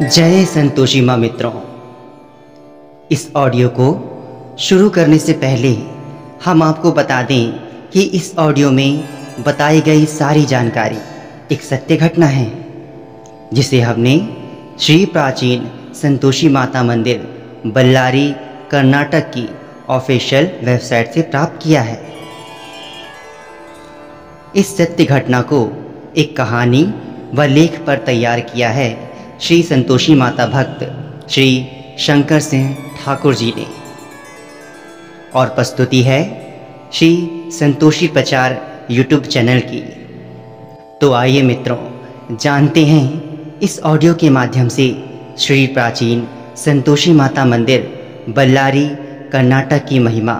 जय संतोषी माँ मित्रों। इस ऑडियो को शुरू करने से पहले हम आपको बता दें कि इस ऑडियो में बताई गई सारी जानकारी एक सत्य घटना है, जिसे हमने श्री प्राचीन संतोषी माता मंदिर, बल्लारी, कर्नाटक की ऑफिशियल वेबसाइट से प्राप्त किया है। इस सत्य घटना को एक कहानी व लेख पर तैयार किया है श्री संतोषी माता भक्त श्री शंकर सिंह ठाकुर जी ने। और प्रस्तुति है श्री संतोषी प्रचार यूट्यूब चैनल की। तो आइए मित्रों, जानते हैं इस ऑडियो के माध्यम से श्री प्राचीन संतोषी माता मंदिर, बल्लारी, कर्नाटक की महिमा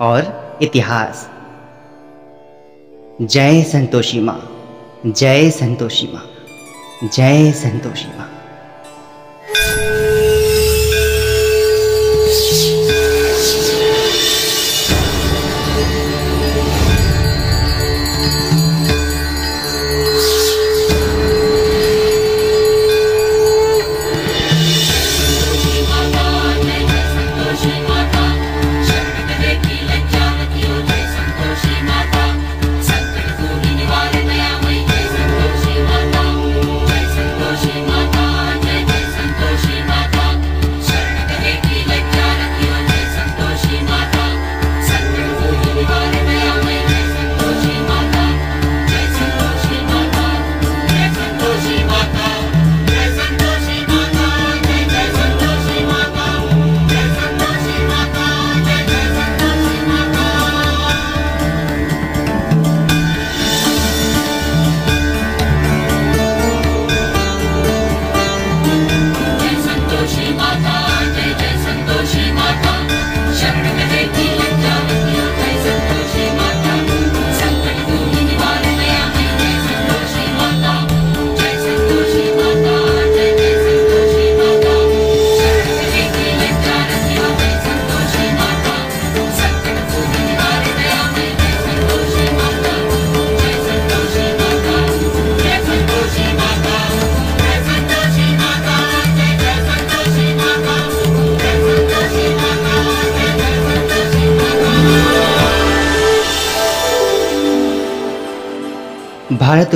और इतिहास। जय संतोषी माँ, जय संतोषी माँ, जय संतोषी माँ।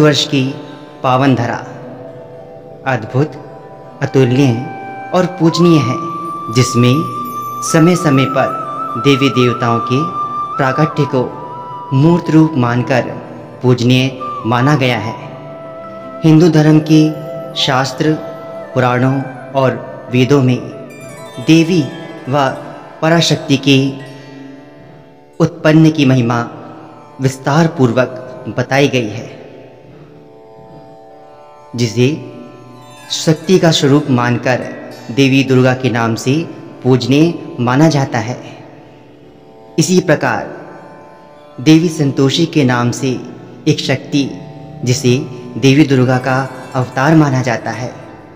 भारतवर्ष की पावन धरा। अद्भुत अतुल्य और पूजनीय है, जिसमें समय समय पर देवी देवताओं के प्राकट्य को मूर्त रूप मानकर पूजनीय माना गया है। हिंदू धर्म के शास्त्र, पुराणों और वेदों में देवी व पराशक्ति के उत्पन्न की महिमा विस्तार पूर्वक बताई गई है। जिसे शक्ति का स्वरूप मानकर देवी दुर्गा के नाम से पूजने माना जाता है। इसी प्रकार देवी संतोषी के नाम से एक शक्ति, जिसे देवी दुर्गा का अवतार माना जाता है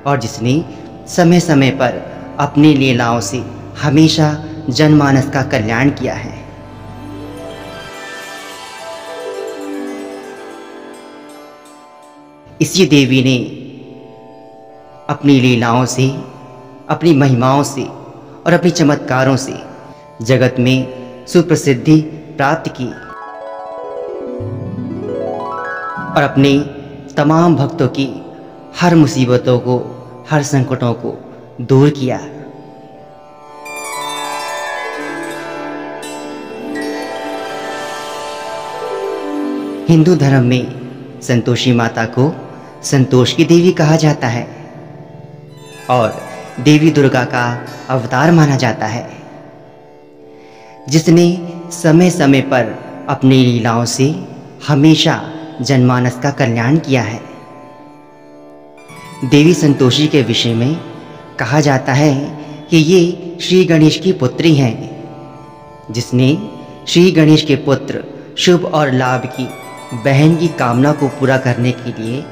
और जिसने समय समय पर अपनी लीलाओं से हमेशा जनमानस का कल्याण किया है। इसी देवी ने अपनी लीलाओं से, अपनी महिमाओं से और अपनी चमत्कारों से जगत में सुप्रसिद्धि प्राप्त की और अपने तमाम भक्तों की हर मुसीबतों को, हर संकटों को दूर किया। हिंदू धर्म में संतोषी माता को संतोष की देवी कहा जाता है। और देवी दुर्गा का अवतार माना जाता है। जिसने समय समय पर अपनी लीलाओं से हमेशा जनमानस का कल्याण किया है। देवी संतोषी के विषय में कहा जाता है कि ये श्री गणेश की पुत्री हैं, जिसने श्री गणेश के पुत्र शुभ और लाभ की बहन की कामना को पूरा करने के लिए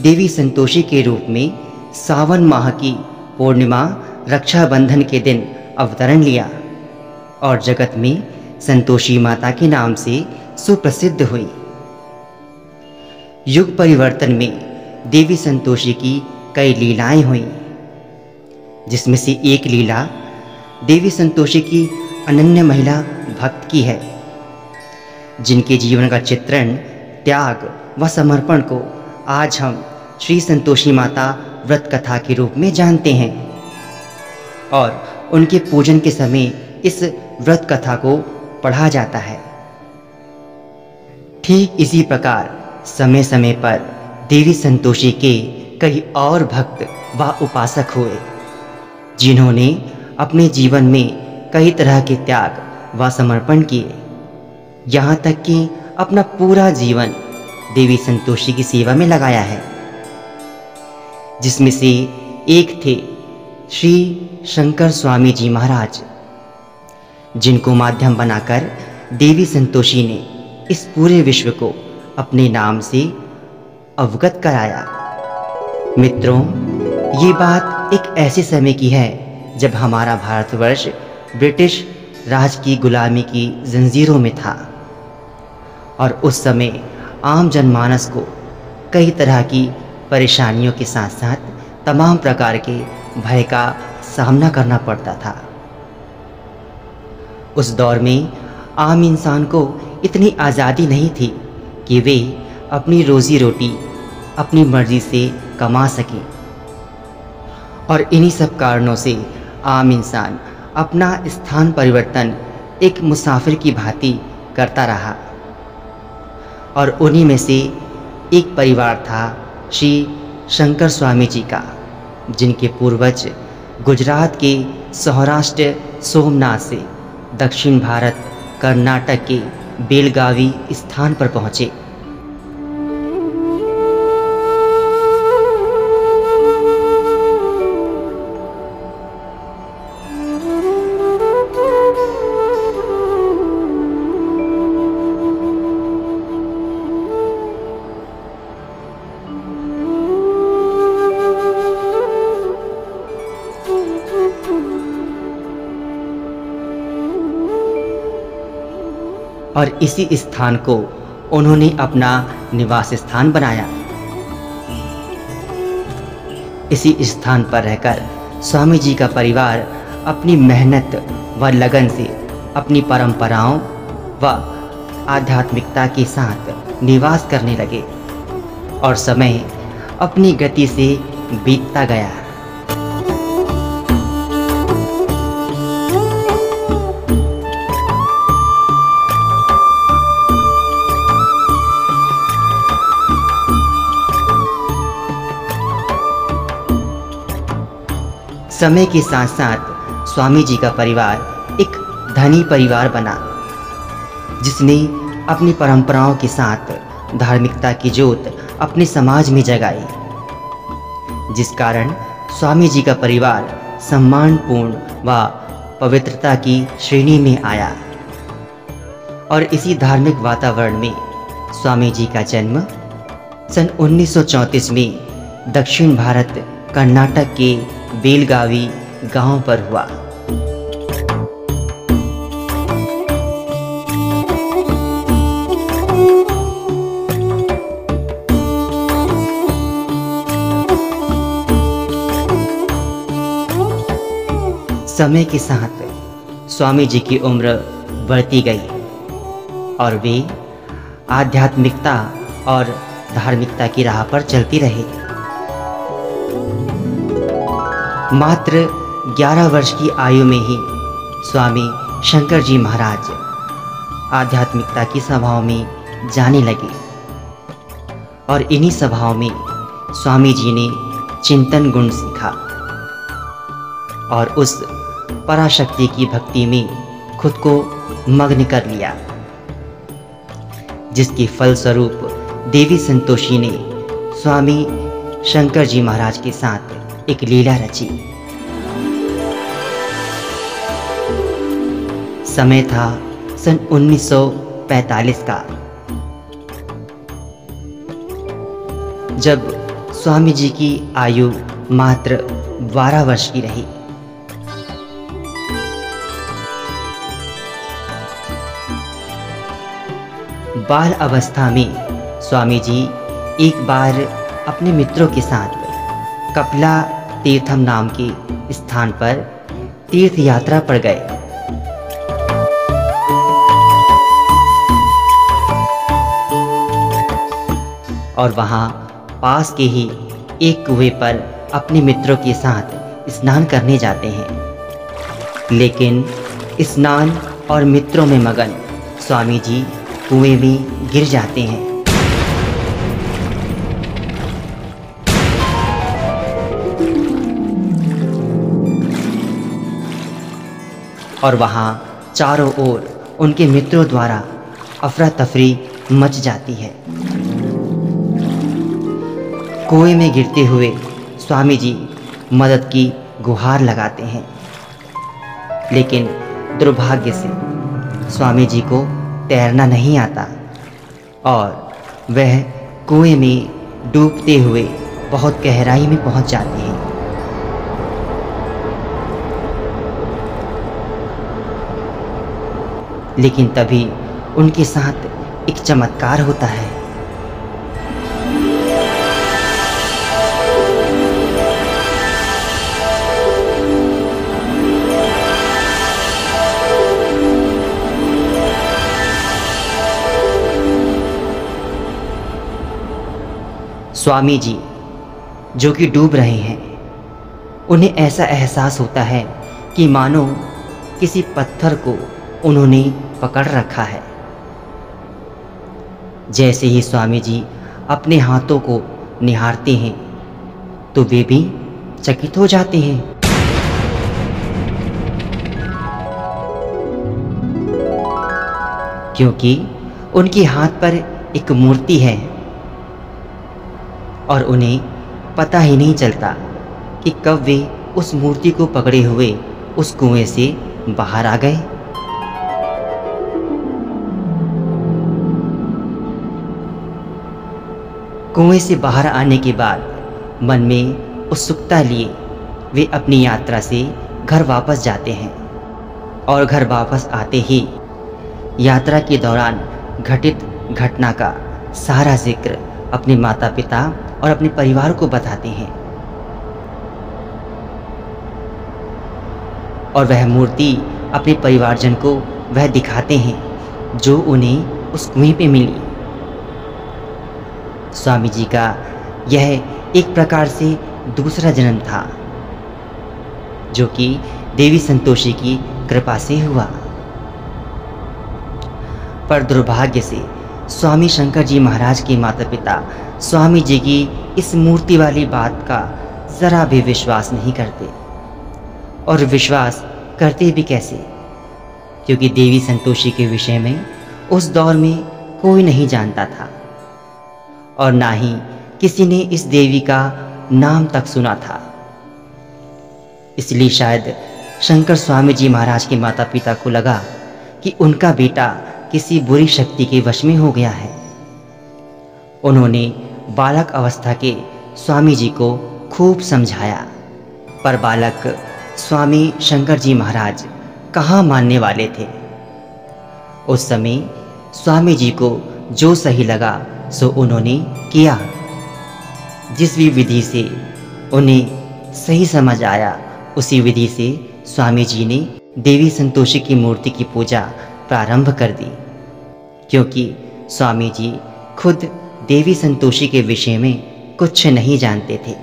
देवी संतोषी के रूप में सावन माह की पूर्णिमा, रक्षाबंधन के दिन अवतरण लिया और जगत में संतोषी माता के नाम से सुप्रसिद्ध हुई। युग परिवर्तन में देवी संतोषी की कई लीलाएँ हुई, जिसमें से एक लीला देवी संतोषी की अनन्य महिला भक्त की है, जिनके जीवन का चित्रण त्याग व समर्पण को आज हम श्री संतोषी माता व्रत कथा के रूप में जानते हैं और उनके पूजन के समय इस व्रत कथा को पढ़ा जाता है। ठीक इसी प्रकार समय समय पर देवी संतोषी के कई और भक्त व उपासक हुए, जिन्होंने अपने जीवन में कई तरह के त्याग व समर्पण किए। यहाँ तक कि अपना पूरा जीवन देवी संतोषी की सेवा में लगाया है, जिसमें से एक थे श्री शंकर स्वामी जी महाराज, जिनको माध्यम बनाकर देवी संतोषी ने इस पूरे विश्व को अपने नाम से अवगत कराया। मित्रों, ये बात एक ऐसे समय की है, जब हमारा भारतवर्ष ब्रिटिश राज की गुलामी की जंजीरों में था, और उस समय आम जनमानस को कई तरह की परेशानियों के साथ साथ तमाम प्रकार के भय का सामना करना पड़ता था। उस दौर में आम इंसान को इतनी आज़ादी नहीं थी कि वे अपनी रोज़ी रोटी अपनी मर्ज़ी से कमा सकें। और इन्हीं सब कारणों से आम इंसान अपना स्थान परिवर्तन एक मुसाफिर की भांति करता रहा। और उन्हीं में से एक परिवार था श्री शंकर स्वामी जी का, जिनके पूर्वज गुजरात के सौराष्ट्र सोमनाथ से दक्षिण भारत, कर्नाटक के बेलगावी स्थान पर पहुँचे। और इसी स्थान को उन्होंने अपना निवास स्थान बनाया। इसी स्थान पर रहकर स्वामी जी का परिवार अपनी मेहनत व लगन से अपनी परंपराओं व आध्यात्मिकता के साथ निवास करने लगे और समय अपनी गति से बीतता गया। समय के साथ साथ स्वामी जी का परिवार एक धनी परिवार बना, जिसने अपनी परंपराओं के साथ धार्मिकता की जोत अपने समाज में जगाई, जिस कारण स्वामी जी का परिवार सम्मानपूर्ण व पवित्रता की श्रेणी में आया। और इसी धार्मिक वातावरण में स्वामी जी का जन्म सन 1934 में दक्षिण भारत कर्नाटक के बेलगावी गाँव पर हुआ। समय के साथ स्वामी जी की उम्र बढ़ती गई और वे आध्यात्मिकता और धार्मिकता की राह पर चलती रही। मात्र 11 वर्ष की आयु में ही स्वामी शंकर जी महाराज आध्यात्मिकता की सभाओं में जाने लगे। और इन्हीं सभाओं में स्वामी जी ने चिंतन गुण सीखा और उस पराशक्ति की भक्ति में खुद को मग्न कर लिया, जिसके फलस्वरूप देवी संतोषी ने स्वामी शंकर जी महाराज के साथ एक लीला रची। समय था सन 1945 का। जब स्वामी जी की आयु मात्र 12 वर्ष की रही, बाल अवस्था में स्वामी जी एक बार अपने मित्रों के साथ कपिला तीर्थम नाम के स्थान पर तीर्थ यात्रा पर गए। और वहाँ पास के ही एक कुएँ पर अपने मित्रों के साथ स्नान करने जाते हैं। लेकिन स्नान और मित्रों में मगन स्वामी जी कुएँ में गिर जाते हैं। और वहाँ चारों ओर उनके मित्रों द्वारा अफरा तफरी मच जाती है। कुएँ में गिरते हुए स्वामी जी मदद की गुहार लगाते हैं। लेकिन दुर्भाग्य से स्वामी जी को तैरना नहीं आता और वह कुएँ में डूबते हुए बहुत गहराई में पहुँच जाते हैं। लेकिन तभी उनके साथ एक चमत्कार होता है। स्वामी जी, जो कि डूब रहे हैं, उन्हें ऐसा एहसास होता है कि मानो किसी पत्थर को उन्होंने पकड़ रखा है। जैसे ही स्वामी जी अपने हाथों को निहारते हैं तो वे भी चकित हो जाते हैं। क्योंकि उनके हाथ पर एक मूर्ति है और उन्हें पता ही नहीं चलता कि कब वे उस मूर्ति को पकड़े हुए उस कुएँ से बाहर आ गए। कुएँ से बाहर आने के बाद मन में उत्सुकता लिए वे अपनी यात्रा से घर वापस जाते हैं। और घर वापस आते ही यात्रा के दौरान घटित घटना का सारा ज़िक्र अपने माता पिता और अपने परिवार को बताते हैं। और वह मूर्ति अपने परिवारजन को वह दिखाते हैं जो उन्हें उस कुएँ पे मिली। स्वामी जी का। यह एक प्रकार से दूसरा जन्म था, जो कि देवी संतोषी की कृपा से हुआ। पर दुर्भाग्य से स्वामी शंकर जी महाराज के माता पिता स्वामी जी की इस मूर्ति वाली बात का ज़रा भी विश्वास नहीं करते। और विश्वास करते भी कैसे? क्योंकि देवी संतोषी के विषय में उस दौर में कोई नहीं जानता था। और ना ही किसी ने इस देवी का नाम तक सुना था। इसलिए शायद शंकर स्वामी जी महाराज के माता पिता को लगा कि उनका बेटा किसी बुरी शक्ति के वश में हो गया है। उन्होंने बालक अवस्था के स्वामी जी को खूब समझाया, पर बालक स्वामी शंकर जी महाराज कहाँ मानने वाले थे? उस समय स्वामी जी को जो सही लगा सो उन्होंने किया। जिस भी विधि से उन्हें सही समझ आया, उसी विधि से स्वामी जी ने देवी संतोषी की मूर्ति की पूजा प्रारंभ कर दी। क्योंकि स्वामी जी खुद देवी संतोषी के विषय में कुछ नहीं जानते थे।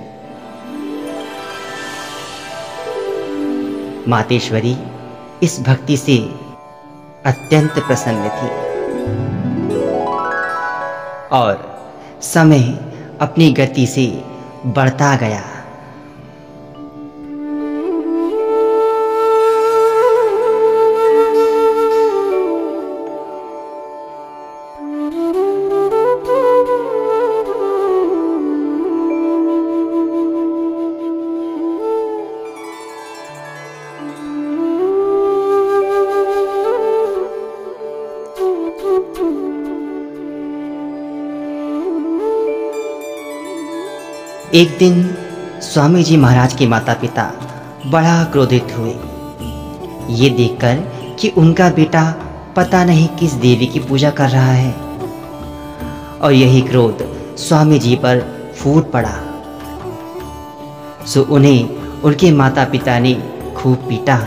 मातेश्वरी इस भक्ति से अत्यंत प्रसन्न थी। और समय अपनी गति से बढ़ता गया। एक दिन स्वामी जी महाराज के माता पिता बड़ा क्रोधित हुए। ये देखकर कि उनका बेटा पता नहीं किस देवी की पूजा कर रहा है। और यही क्रोध स्वामी जी पर फूट पड़ा। सो उन्हें उनके माता पिता ने खूब पीटा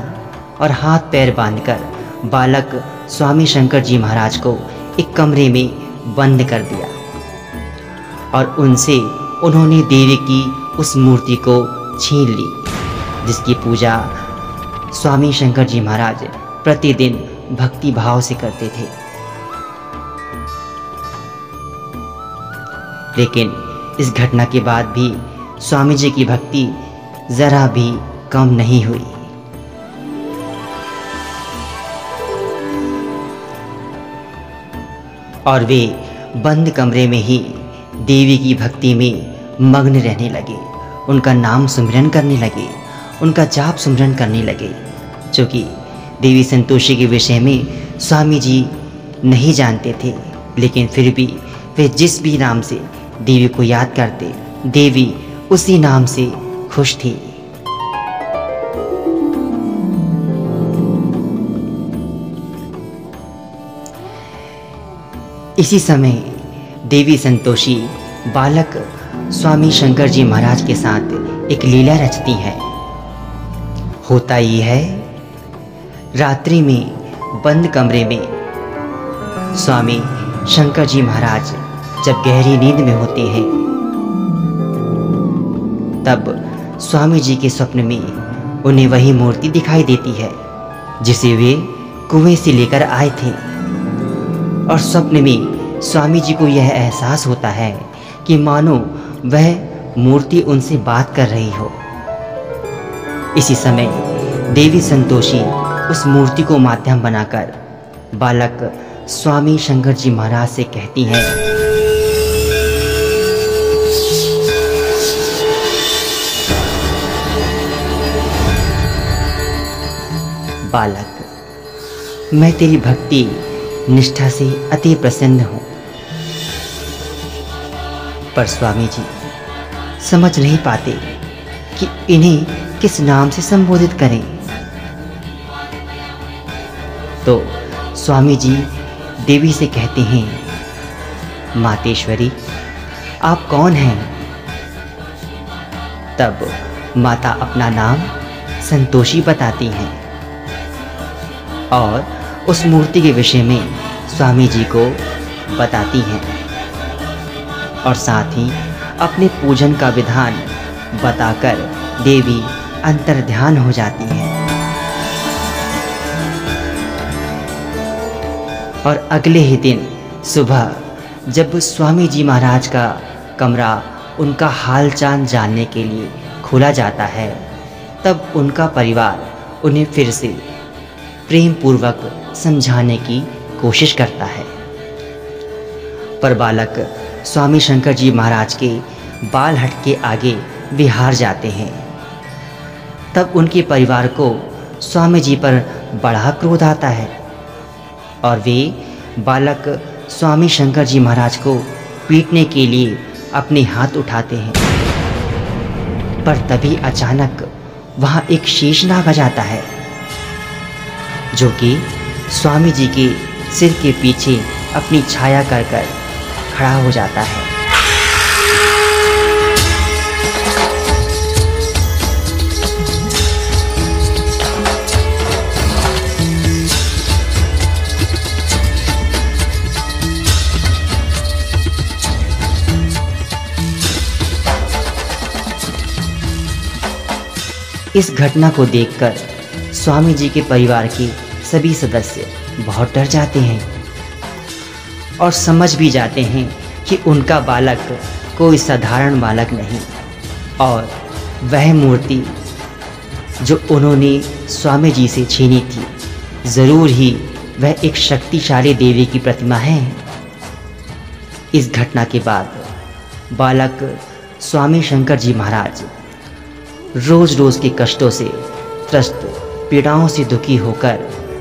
और हाथ पैर बांधकर बालक स्वामी शंकर जी महाराज को एक कमरे में बंद कर दिया। और उनसे उन्होंने देवी की उस मूर्ति को छीन ली, जिसकी पूजा स्वामी शंकर जी महाराज प्रतिदिन भक्ति भाव से करते थे। लेकिन इस घटना के बाद भी स्वामी जी की भक्ति जरा भी कम नहीं हुई। और वे बंद कमरे में ही देवी की भक्ति में मग्न रहने लगे। उनका नाम सुमिरन करने लगे। उनका जाप सुमिरन करने लगे। जो कि देवी संतोषी के विषय में स्वामी जी नहीं जानते थे, लेकिन फिर भी वे जिस भी नाम से देवी को याद करते, देवी उसी नाम से खुश थी। इसी समय देवी संतोषी बालक स्वामी शंकर जी महाराज के साथ एक लीला रचती है। होता ये है, रात्रि में बंद कमरे में स्वामी शंकर जी महाराज जब गहरी नींद में होते हैं, तब स्वामी जी के स्वप्न में उन्हें वही मूर्ति दिखाई देती है, जिसे वे कुएँ से लेकर आए थे। और स्वप्न में स्वामी जी को यह एहसास होता है कि मानो वह मूर्ति उनसे बात कर रही हो। इसी समय देवी संतोषी उस मूर्ति को माध्यम बनाकर बालक स्वामी शंकर जी महाराज से कहती हैं, बालक, मैं तेरी भक्ति, निष्ठा से अति प्रसन्न हूँ। पर स्वामी जी समझ नहीं पाते कि इन्हें किस नाम से संबोधित करें। तो स्वामी जी देवी से कहते हैं, मातेश्वरी, आप कौन हैं? तब माता अपना नाम संतोषी बताती हैं। और उस मूर्ति के विषय में स्वामी जी को बताती हैं। और साथ ही अपने पूजन का विधान बताकर देवी अंतर ध्यान हो जाती हैं। और अगले ही दिन सुबह, जब स्वामी जी महाराज का कमरा उनका हाल चाल जानने के लिए खोला जाता है, तब उनका परिवार उन्हें फिर से प्रेम पूर्वक समझाने की कोशिश करता है। पर बालक स्वामी शंकर जी महाराज के बाल हट के आगे बिहार जाते हैं। तब उनके परिवार को स्वामी जी पर बड़ा क्रोध आता है और वे बालक स्वामी शंकर जी महाराज को पीटने के लिए अपने हाथ उठाते हैं। पर तभी अचानक वहाँ एक शेषनाग आ जाता है, जो कि स्वामी जी के सिर के पीछे अपनी छाया कर कर खड़ा हो जाता है। इस घटना को देखकर स्वामी जी के परिवार के सभी सदस्य बहुत डर जाते हैं। और समझ भी जाते हैं कि उनका बालक कोई साधारण बालक नहीं। और वह मूर्ति जो उन्होंने स्वामी जी से छीनी थी, ज़रूर ही वह एक शक्तिशाली देवी की प्रतिमा है। इस घटना के बाद बालक स्वामी शंकर जी महाराज रोज़ रोज़ के कष्टों से त्रस्त, पीड़ाओं से दुखी होकर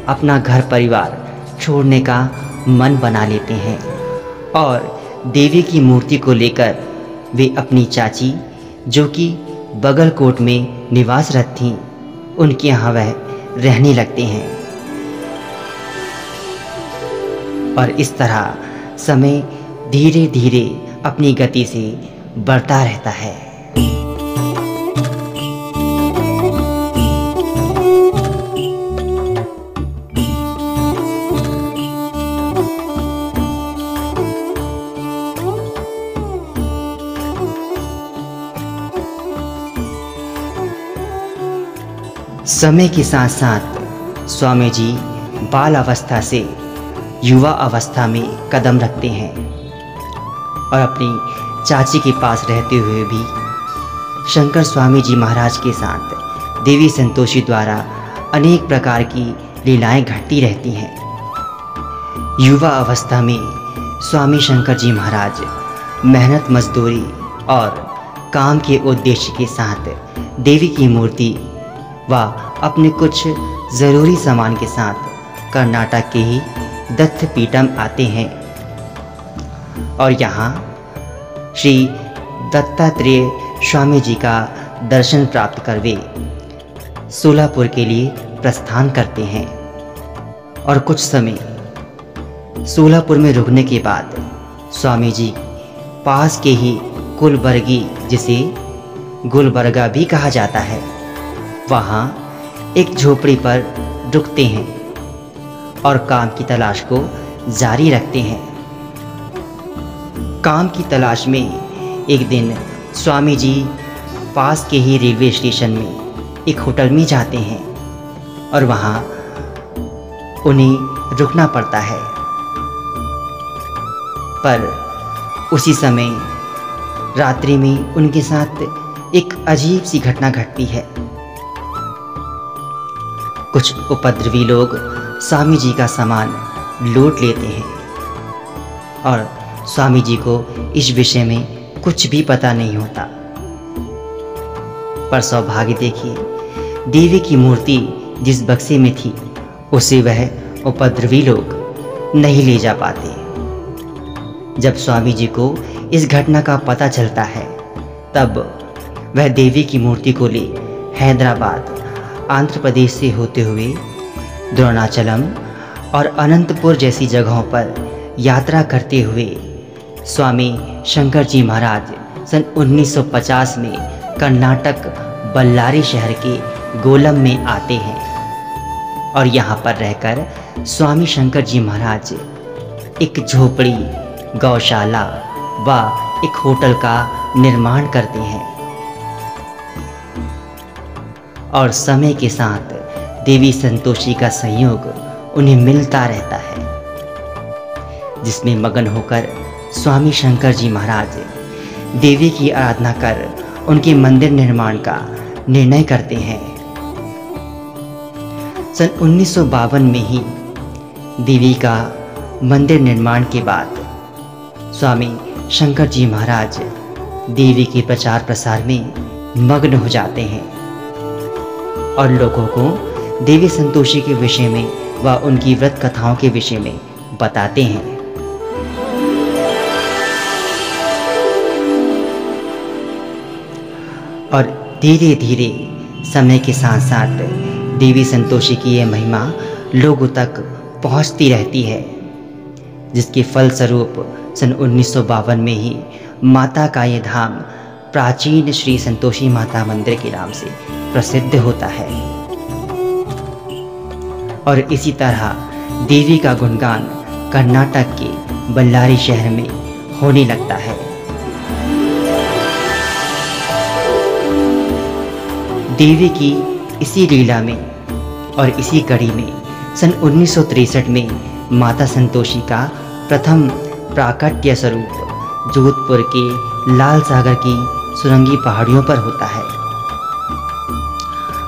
अपना घर परिवार छोड़ने का मन बना लेते हैं और देवी की मूर्ति को लेकर वे अपनी चाची, जो कि बगल कोट में निवासरत थीं, उनके यहाँ वह रहने लगते हैं। और इस तरह समय धीरे धीरे अपनी गति से बढ़ता रहता है। समय के साथ साथ स्वामी जी बाल अवस्था से युवा अवस्था में कदम रखते हैं और अपनी चाची के पास रहते हुए भी शंकर स्वामी जी महाराज के साथ देवी संतोषी द्वारा अनेक प्रकार की लीलाएँ घटती रहती हैं। युवा अवस्था में स्वामी शंकर जी महाराज मेहनत मजदूरी और काम के उद्देश्य के साथ देवी की मूर्ति व अपने कुछ ज़रूरी सामान के साथ कर्नाटक के ही दत्त पीठम आते हैं। और यहाँ श्री दत्तात्रेय स्वामी जी का दर्शन प्राप्त कर वे सोलापुर के लिए प्रस्थान करते हैं। और कुछ समय सोलापुर में रुकने के बाद स्वामी जी पास के ही कुलबर्गी जिसे गुलबर्गा भी कहा जाता है वहाँ एक झोपड़ी पर रुकते हैं और काम की तलाश को जारी रखते हैं। काम की तलाश में एक दिन स्वामी जी पास के ही रेलवे स्टेशन में एक होटल में जाते हैं और वहाँ उन्हें रुकना पड़ता है। पर उसी समय रात्रि में उनके साथ एक अजीब सी घटना घटती है। कुछ उपद्रवी लोग स्वामी जी का सामान लूट लेते हैं। और स्वामी जी को इस विषय में कुछ भी पता नहीं होता। पर सौभाग्य देखिए, देवी की मूर्ति जिस बक्से में थी, उसे वह उपद्रवी लोग नहीं ले जा पाते। जब स्वामी जी को इस घटना का पता चलता है, तब वह देवी की मूर्ति को ले हैदराबाद आंध्र प्रदेश से होते हुए द्रोणाचलम और अनंतपुर जैसी जगहों पर यात्रा करते हुए स्वामी शंकर जी महाराज सन 1950 में कर्नाटक बल्लारी शहर के गोलम में आते हैं और यहाँ पर रहकर स्वामी शंकर जी महाराज एक झोपड़ी, गौशाला व एक होटल का निर्माण करते हैं। और समय के साथ देवी संतोषी का संयोग उन्हें मिलता रहता है। जिसमें मगन होकर स्वामी शंकर जी महाराज देवी की आराधना कर उनके मंदिर निर्माण का निर्णय करते हैं। सन उन्नीस सौ बावन में ही देवी का मंदिर निर्माण के बाद स्वामी शंकर जी महाराज देवी के प्रचार प्रसार में मग्न हो जाते हैं। और लोगों को देवी संतोषी के विषय में व उनकी व्रत कथाओं के विषय में बताते हैं। और धीरे धीरे समय के साथ साथ देवी संतोषी की यह महिमा लोगों तक पहुँचती रहती है, जिसके फलस्वरूप सन उन्नीस सौ बावन में ही माता का ये धाम प्राचीन श्री संतोषी माता मंदिर के नाम से प्रसिद्ध होता है। और इसी तरह देवी का गुणगान कर्नाटक के बल्लारी शहर में होने लगता है। देवी की इसी लीला में और इसी कड़ी में सन उन्नीस में माता संतोषी का प्रथम प्राकट्य स्वरूप जोधपुर के लाल सागर की सुरंगी पहाड़ियों पर होता है।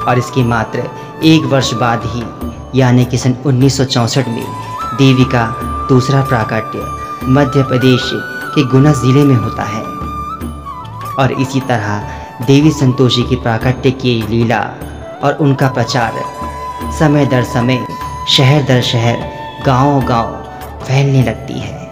और इसके मात्र एक वर्ष बाद ही यानी कि सन उन्नीस में देवी का दूसरा प्राकट्य मध्य प्रदेश के गुना ज़िले में होता है। और इसी तरह देवी संतोषी की प्राकट्य की लीला और उनका प्रचार समय दर समय, शहर दर शहर गाँव गाँव फैलने लगती है।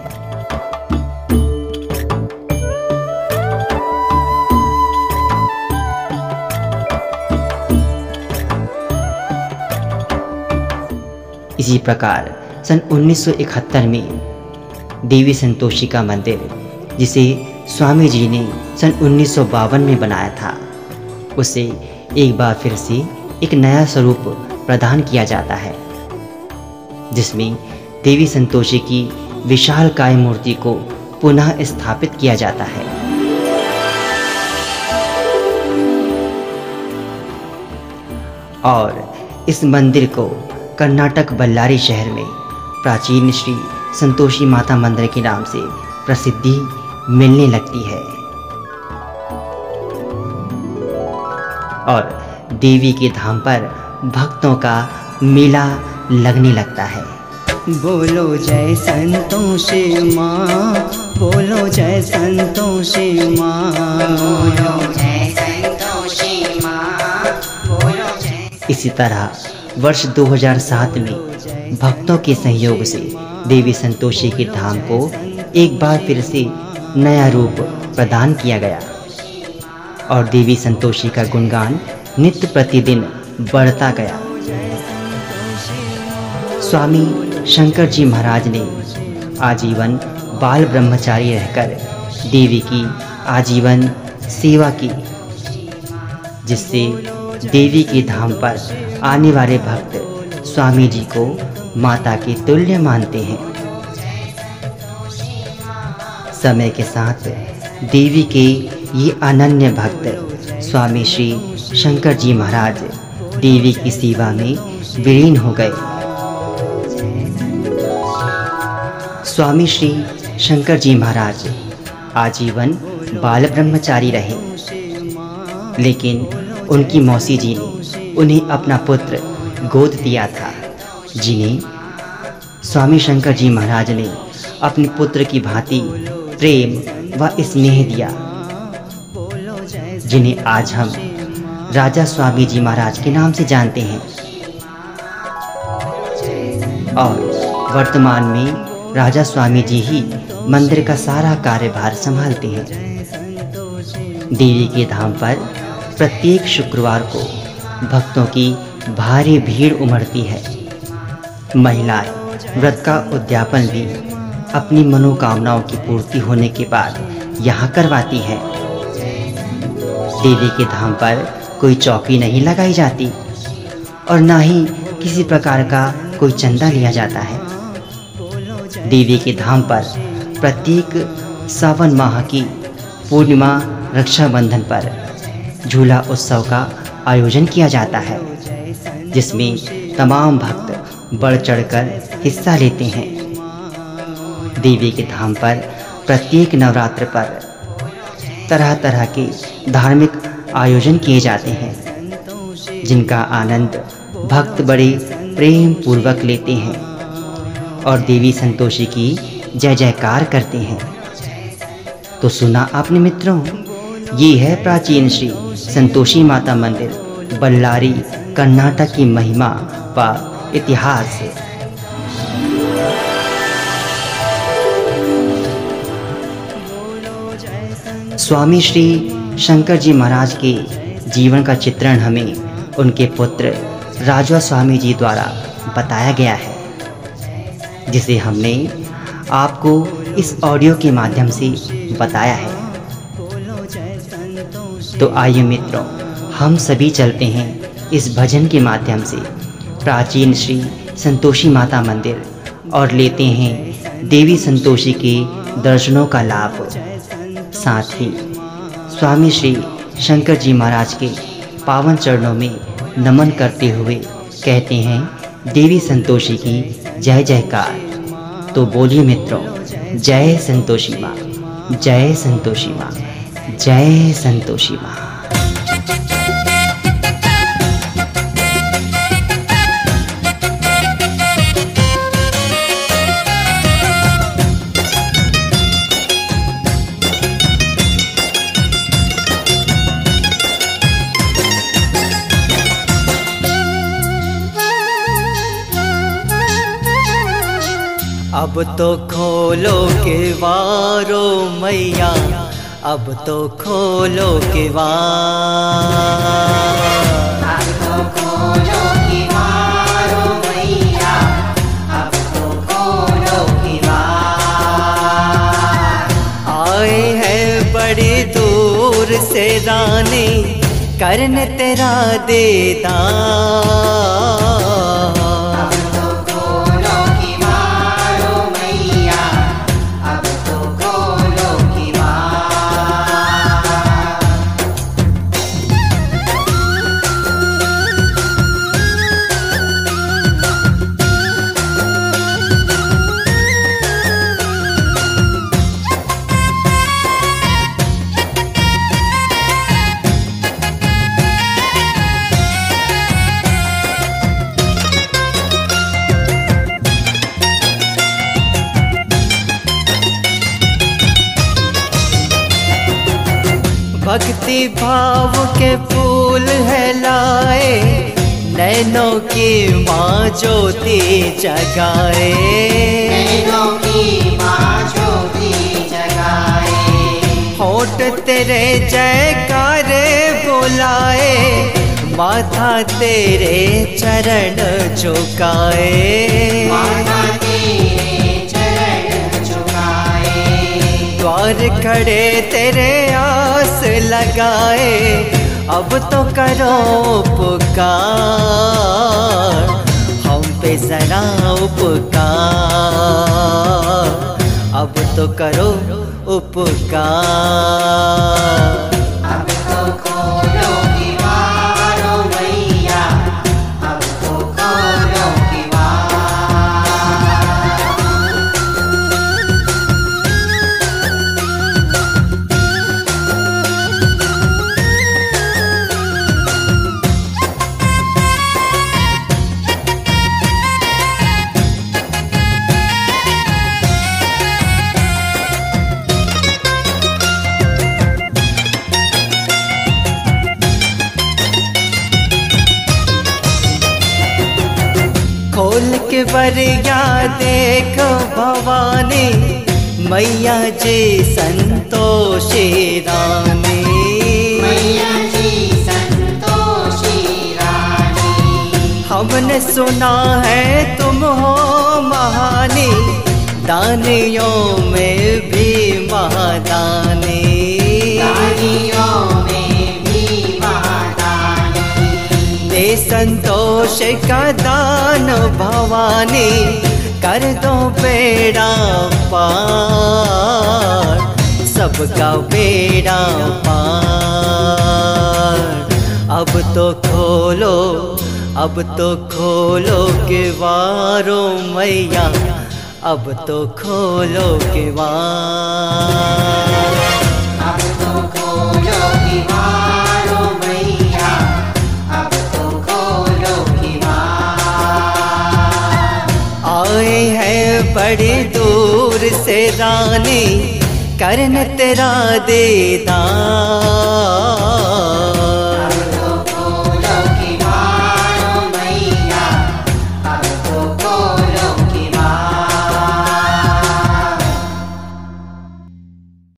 इसी प्रकार सन 1971 में देवी संतोषी का मंदिर, जिसे स्वामी जी ने सन उन्नीस सौ बावन में बनाया था, उसे एक बार फिर से एक नया स्वरूप प्रदान किया जाता है, जिसमें देवी संतोषी की विशाल काय मूर्ति को पुनः स्थापित किया जाता है। और इस मंदिर को कर्नाटक बल्लारी शहर में। प्राचीन श्री संतोषी माता मंदिर के नाम से प्रसिद्धि मिलने लगती है। और देवी के धाम पर भक्तों का मेला लगने लगता है। बोलो जय संतोषी माँ बोलो जय संतोषी माँ। बोलो जय संतोषी माँ इसी तरह वर्ष 2007 में भक्तों के सहयोग से देवी संतोषी के धाम को एक बार फिर से नया रूप प्रदान किया गया। और देवी संतोषी का गुणगान नित्य प्रतिदिन बढ़ता गया। स्वामी शंकर जी महाराज ने आजीवन बाल ब्रह्मचारी रहकर देवी की आजीवन सेवा की, जिससे देवी के धाम पर आने वाले भक्त स्वामी जी को माता के तुल्य मानते हैं। समय के साथ देवी के ये अनन्य भक्त स्वामी श्री शंकर जी महाराज देवी की सेवा में विलीन हो गए। स्वामी श्री शंकर जी महाराज आजीवन बाल ब्रह्मचारी रहे, लेकिन उनकी मौसी जी ने उन्हें अपना पुत्र गोद दिया था। जिन्हें स्वामी शंकर जी महाराज ने अपने पुत्र की भांति प्रेम व स्नेह दिया। जिन्हें आज हम राजा स्वामी जी महाराज के नाम से जानते हैं। और वर्तमान में राजा स्वामी जी ही मंदिर का सारा कार्यभार संभालते हैं। देवी के धाम पर प्रत्येक शुक्रवार को भक्तों की भारी भीड़ उमड़ती है। महिलाएँ, व्रत का उद्यापन भी अपनी मनोकामनाओं की पूर्ति होने के बाद यहाँ करवाती है। देवी के धाम पर कोई चौकी नहीं लगाई जाती और ना ही किसी प्रकार का कोई चंदा लिया जाता है। देवी के धाम पर प्रत्येक सावन माह की पूर्णिमा रक्षाबंधन पर झूला उत्सव का आयोजन किया जाता है, जिसमें तमाम भक्त बढ़ चढ़कर हिस्सा लेते हैं। देवी के धाम पर प्रत्येक नवरात्र पर तरह तरह के धार्मिक आयोजन किए जाते हैं, जिनका आनंद भक्त बड़े प्रेम पूर्वक लेते हैं और देवी संतोषी की जय जयकार करते हैं। तो सुना आपने मित्रों ये है प्राचीन श्री संतोषी माता मंदिर, बल्लारी, कर्नाटक की महिमा व इतिहास है। स्वामी श्री शंकर जी महाराज के जीवन का चित्रण हमें उनके पुत्र राजा स्वामी जी द्वारा बताया गया है, जिसे हमने आपको इस ऑडियो के माध्यम से बताया है। तो आइए मित्रों, हम सभी चलते हैं इस भजन के माध्यम से। प्राचीन श्री संतोषी माता मंदिर और लेते हैं देवी संतोषी के दर्शनों का लाभ। साथ ही स्वामी श्री शंकर जी महाराज के पावन चरणों में नमन करते हुए कहते हैं, देवी संतोषी की जय जयकार। तो बोलिए मित्रों, जय संतोषी माँ, जय संतोषी माँ। जय संतोषी माँ। अब तो खोलो के वारो मैया। अब तो खोलो के अब खोलो खोलो आए हैं बड़ी दूर से रानी, करन तेरा देता। ज्योति जगाए। नैनों की माँ ज्योति जगाए। होठ तेरे जयकारे बुलाए। माथा तेरे चरण झुकाए। माता तेरे चरण झुकाए। द्वार खड़े तेरे आस लगाए। अब तो करो पुकार पे जरा उपकार। अब तो करो उपकार। बरिया देखो भवानी मैया जी संतोषी रानी। मैया जी संतोषी रानी। हमने सुना है तुम हो महानी दानियों में भी महादानी। दानियों संतोष का दान भवानी कर दो बेड़ा पार, सबका बेड़ा पार। अब तो खोलो, अब तो खोलो के वारो मैया, अब तो खोलो के वार अब तो खोलो किवारो। मैया खोलो किवार आए हैं बड़ी दूर से रानी करन तेरा दीदार।